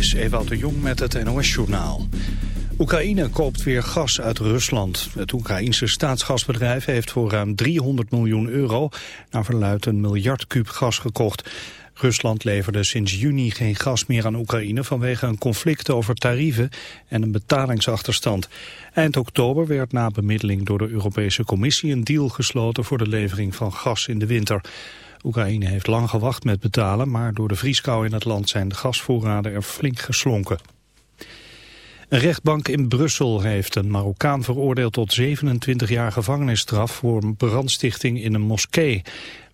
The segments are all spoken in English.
is de Jong met het NOS-journaal. Oekraïne koopt weer gas uit Rusland. Het Oekraïense staatsgasbedrijf heeft voor ruim 300 miljoen euro... naar verluidt een miljard kuub gas gekocht. Rusland leverde sinds juni geen gas meer aan Oekraïne... vanwege een conflict over tarieven en een betalingsachterstand. Eind oktober werd na bemiddeling door de Europese Commissie... een deal gesloten voor de levering van gas in de winter... Oekraïne heeft lang gewacht met betalen, maar door de vrieskou in het land zijn de gasvoorraden er flink geslonken. Een rechtbank in Brussel heeft een Marokkaan veroordeeld tot 27 jaar gevangenisstraf voor brandstichting in een moskee.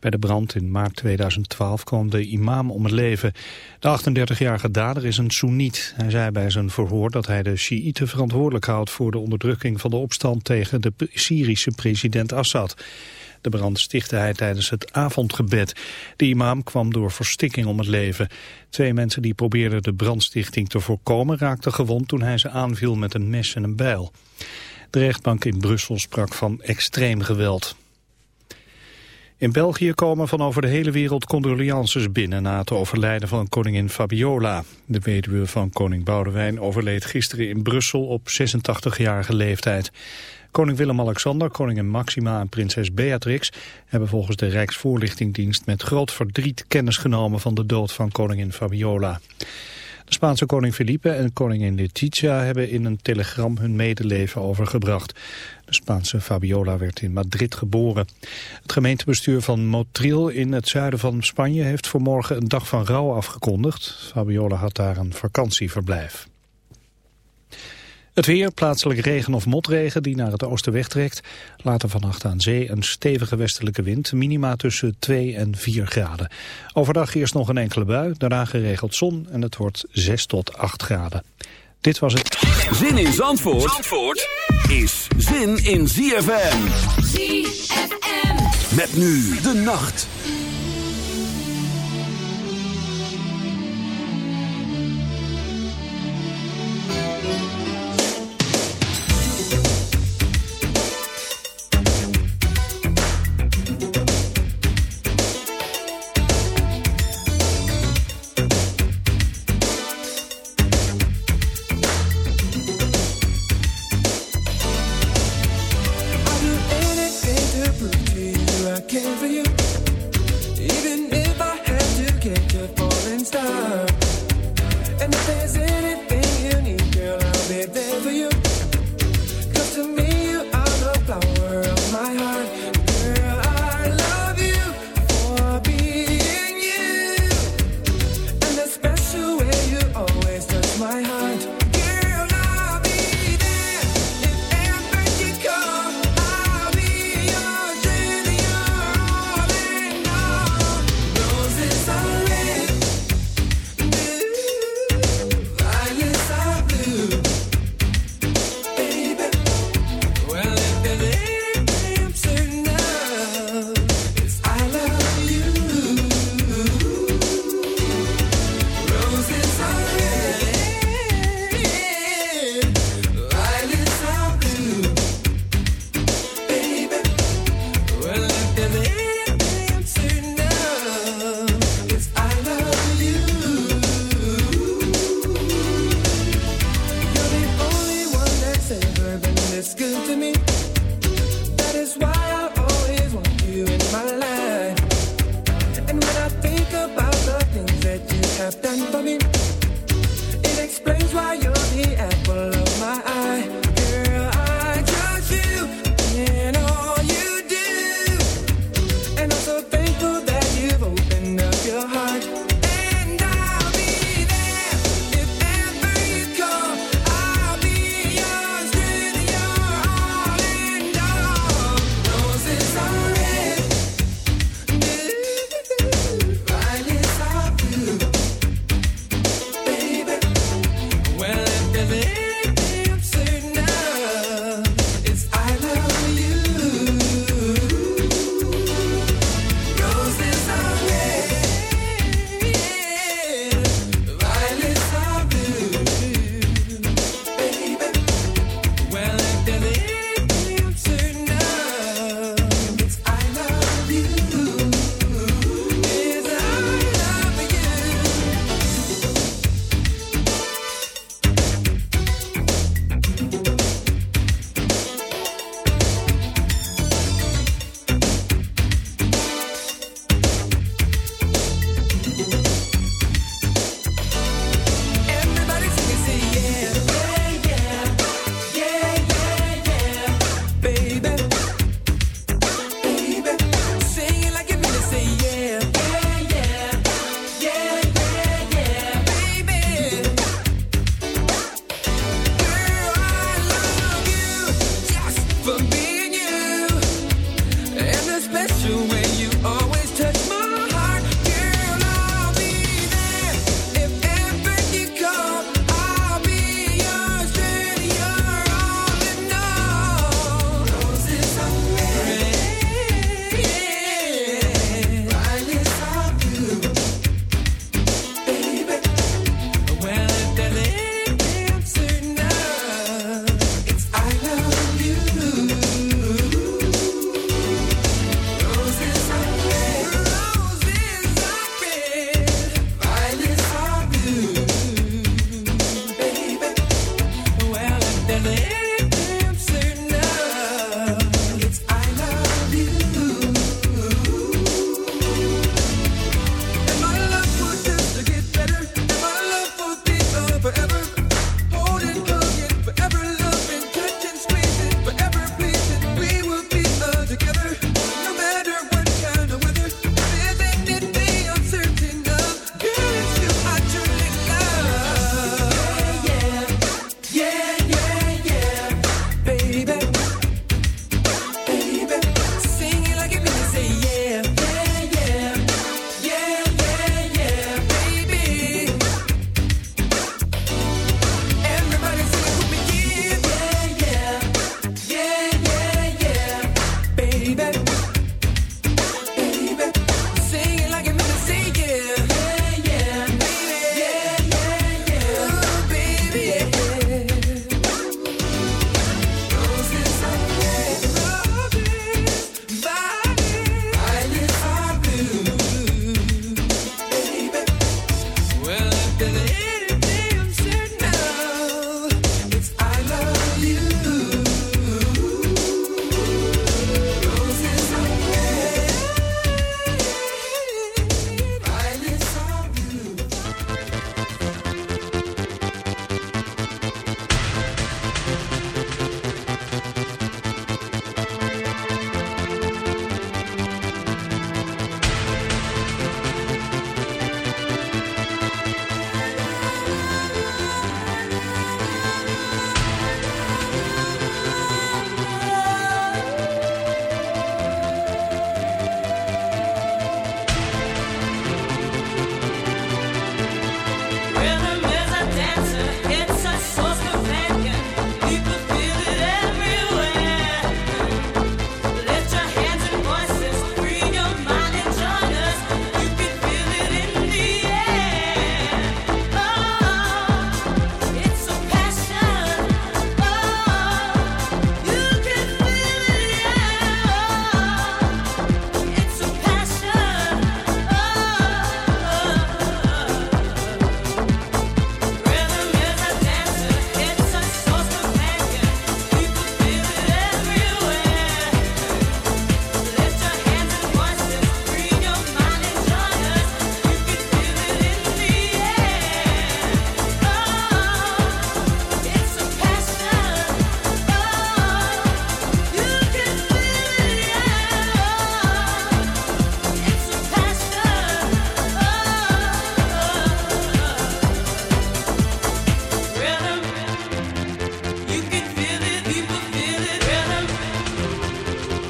Bij de brand in maart 2012 kwam de imam om het leven. De 38-jarige dader is een Soeniet. Hij zei bij zijn verhoor dat hij de Sjiïten verantwoordelijk houdt voor de onderdrukking van de opstand tegen de Syrische president Assad. De brand stichtte hij tijdens het avondgebed. De imam kwam door verstikking om het leven. Twee mensen die probeerden de brandstichting te voorkomen raakten gewond toen hij ze aanviel met een mes en een bijl. De rechtbank in Brussel sprak van extreem geweld. In België komen van over de hele wereld condolences binnen na het overlijden van koningin Fabiola. De weduwe van koning Boudewijn overleed gisteren in Brussel op 86-jarige leeftijd. Koning Willem-Alexander, koningin Maxima en prinses Beatrix hebben volgens de Rijksvoorlichtingdienst met groot verdriet kennis genomen van de dood van koningin Fabiola. De Spaanse koning Felipe en koningin Letizia hebben in een telegram hun medeleven overgebracht. De Spaanse Fabiola werd in Madrid geboren. Het gemeentebestuur van Motril in het zuiden van Spanje heeft voor morgen een dag van rouw afgekondigd. Fabiola had daar een vakantieverblijf. Het weer, plaatselijk regen of motregen die naar het oosten wegtrekt. Later vannacht aan zee een stevige westelijke wind, minima tussen 2 en 4 graden. Overdag eerst nog een enkele bui, daarna geregeld zon en het wordt 6 tot 8 graden. Dit was het. Zin in Zandvoort, Zandvoort is zin in ZFM. ZFM. Met nu de nacht.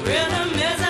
rhythm is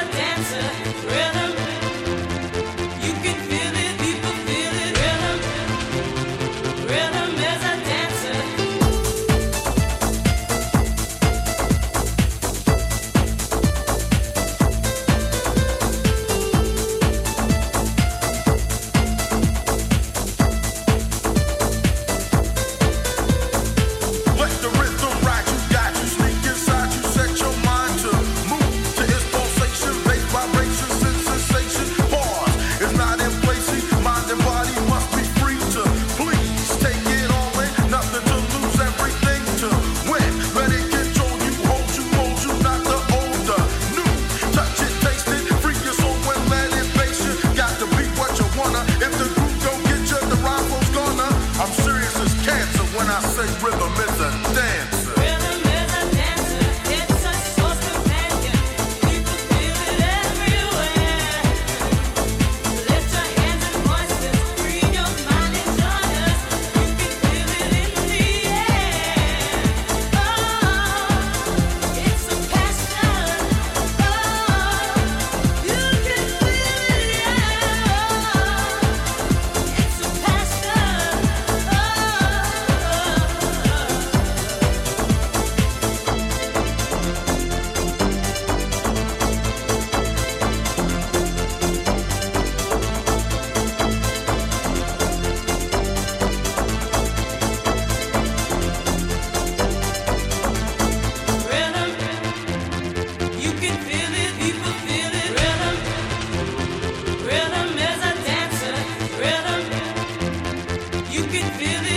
could feel it.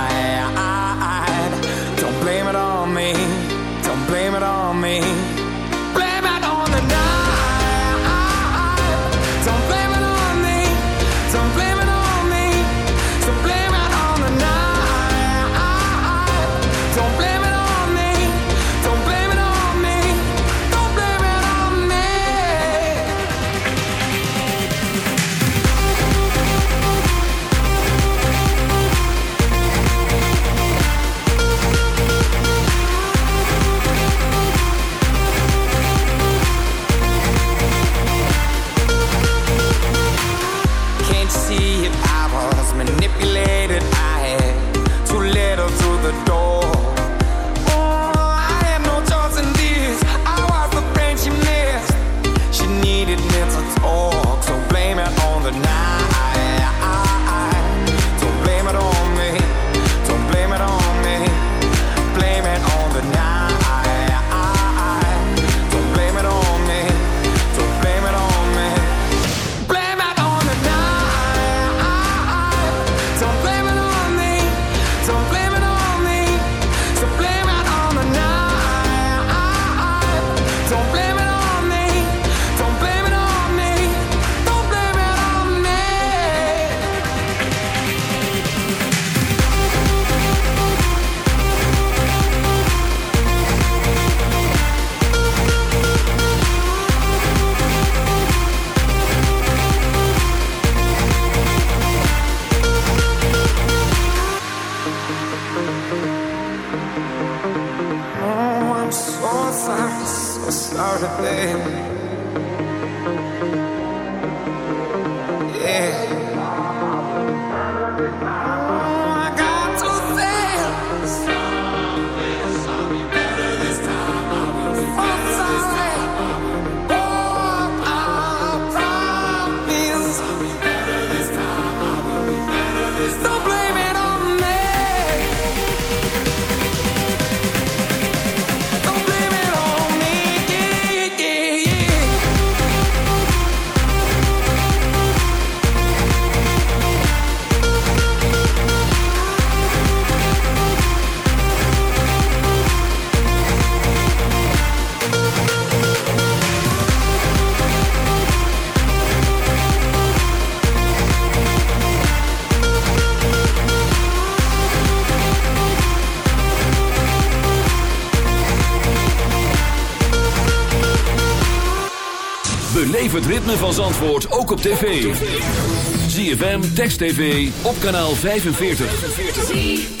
ritme van Zandvoort ook op tv. ZFM, Text TV, op kanaal 45.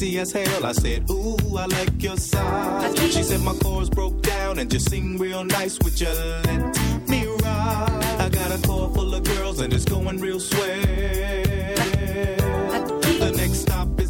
sexy as hell. I said, Ooh, I like your size. She said my chords broke down and just sing real nice. Would you let me ride? I got a car full of girls and it's going real swell. The next stop is